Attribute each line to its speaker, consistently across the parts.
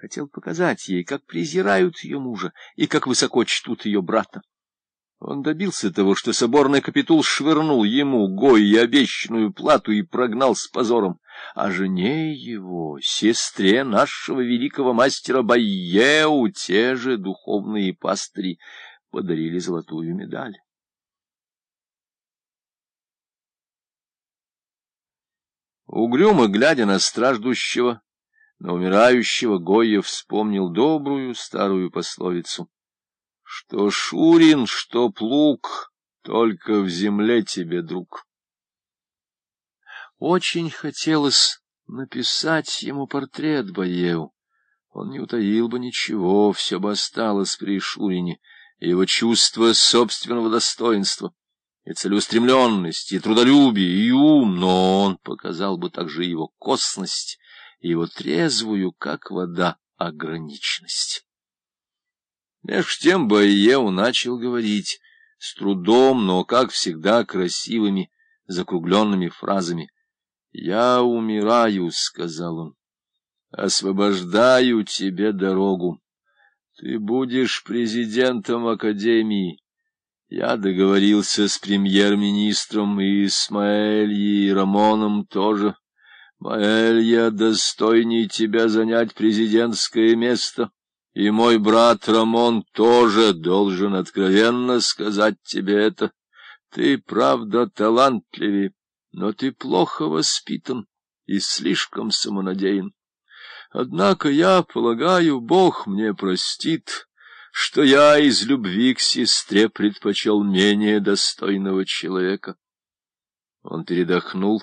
Speaker 1: Хотел показать ей, как презирают ее мужа и как высоко чтут ее брата. Он добился того, что соборный капитул швырнул ему Гойи обещанную плату и прогнал с позором, а жене его, сестре нашего великого мастера Байеу, те же духовные пастыри подарили золотую медаль. Угрюмо глядя на страждущего, на умирающего Гойя вспомнил добрую старую пословицу. Что Шурин, что Плуг, только в земле тебе, друг. Очень хотелось написать ему портрет Боеву. Он не утаил бы ничего, все бы осталось при Шурине, его чувство собственного достоинства, и целеустремленность, и трудолюбие, и ум, но он показал бы также его косность, его трезвую, как вода, ограниченность. Меж тем Баиеу начал говорить, с трудом, но, как всегда, красивыми, закругленными фразами. «Я умираю», — сказал он, — «освобождаю тебе дорогу. Ты будешь президентом Академии». Я договорился с премьер-министром и Исмаэльей и Рамоном тоже. Маэлья достойней тебя занять президентское место, и мой брат Рамон тоже должен откровенно сказать тебе это. Ты, правда, талантливее, но ты плохо воспитан и слишком самонадеян. Однако я полагаю, Бог мне простит, что я из любви к сестре предпочел менее достойного человека. Он передохнул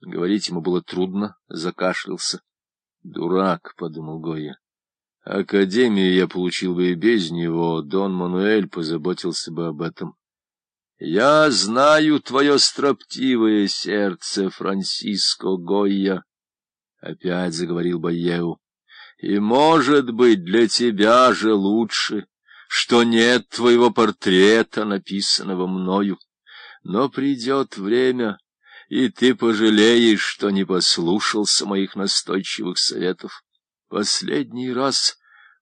Speaker 1: Говорить ему было трудно, закашлялся. «Дурак», — подумал Гойя. «Академию я получил бы и без него, Дон Мануэль позаботился бы об этом». «Я знаю твое строптивое сердце, Франсиско Гойя», — опять заговорил Байеу. «И, может быть, для тебя же лучше, что нет твоего портрета, написанного мною. Но придет время...» и ты пожалеешь, что не послушался моих настойчивых советов. Последний раз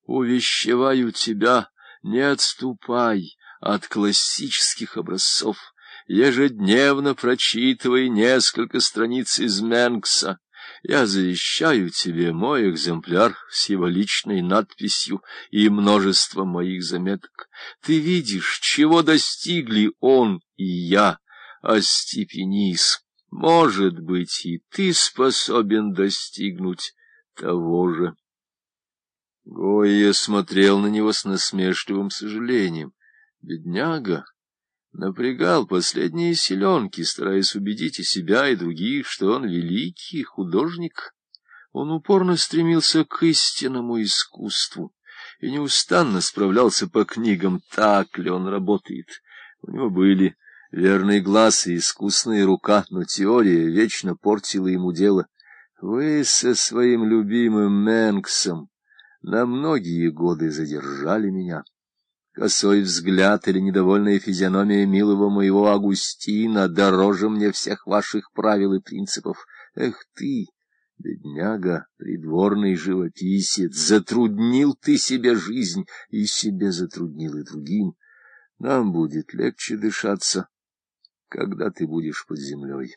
Speaker 1: увещеваю тебя, не отступай от классических образцов, ежедневно прочитывай несколько страниц из Менкса. Я завещаю тебе мой экземпляр с его личной надписью и множеством моих заметок. Ты видишь, чего достигли он и я, остепенись. Может быть, и ты способен достигнуть того же. Гойя смотрел на него с насмешливым сожалением. Бедняга напрягал последние селенки, стараясь убедить и себя, и других, что он великий художник. Он упорно стремился к истинному искусству и неустанно справлялся по книгам, так ли он работает. У него были верный глаз и искусная рука, но теория вечно портила ему дело. Вы со своим любимым Менксом на многие годы задержали меня. Косой взгляд или недовольная физиономия милого моего Агустина дороже мне всех ваших правил и принципов. Эх ты, бедняга, придворный живописец, затруднил ты себе жизнь и себе затруднил и другим. Нам будет легче дышаться когда ты будешь под землей.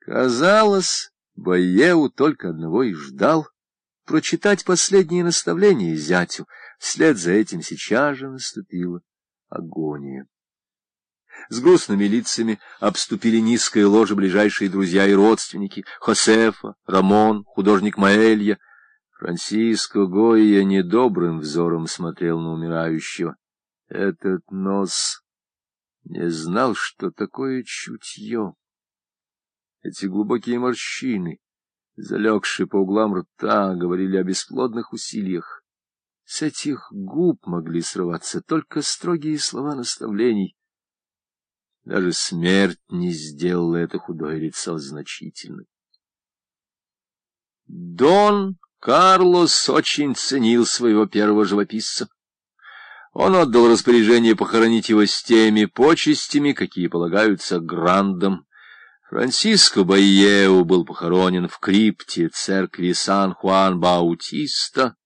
Speaker 1: Казалось, Боеу только одного и ждал — прочитать последние наставления зятю. Вслед за этим сейчас же наступила агония. С грустными лицами обступили низкое ложе ближайшие друзья и родственники — Хосефа, Рамон, художник Маэлья. Франциско Гойя недобрым взором смотрел на умирающего. Этот нос не знал, что такое чутье. Эти глубокие морщины, залегшие по углам рта, говорили о бесплодных усилиях. С этих губ могли срываться только строгие слова наставлений. Даже смерть не сделала это худое лицо значительным. Дон Карлос очень ценил своего первого живописца. Он отдал распоряжение похоронить его с теми почестями, какие полагаются грандам. Франциско Байеу был похоронен в крипте церкви Сан-Хуан-Баутиста,